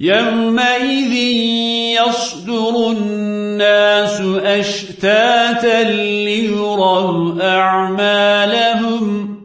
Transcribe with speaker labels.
Speaker 1: يومئذ يصدر الناس أشتاتا ليروا أعمالهم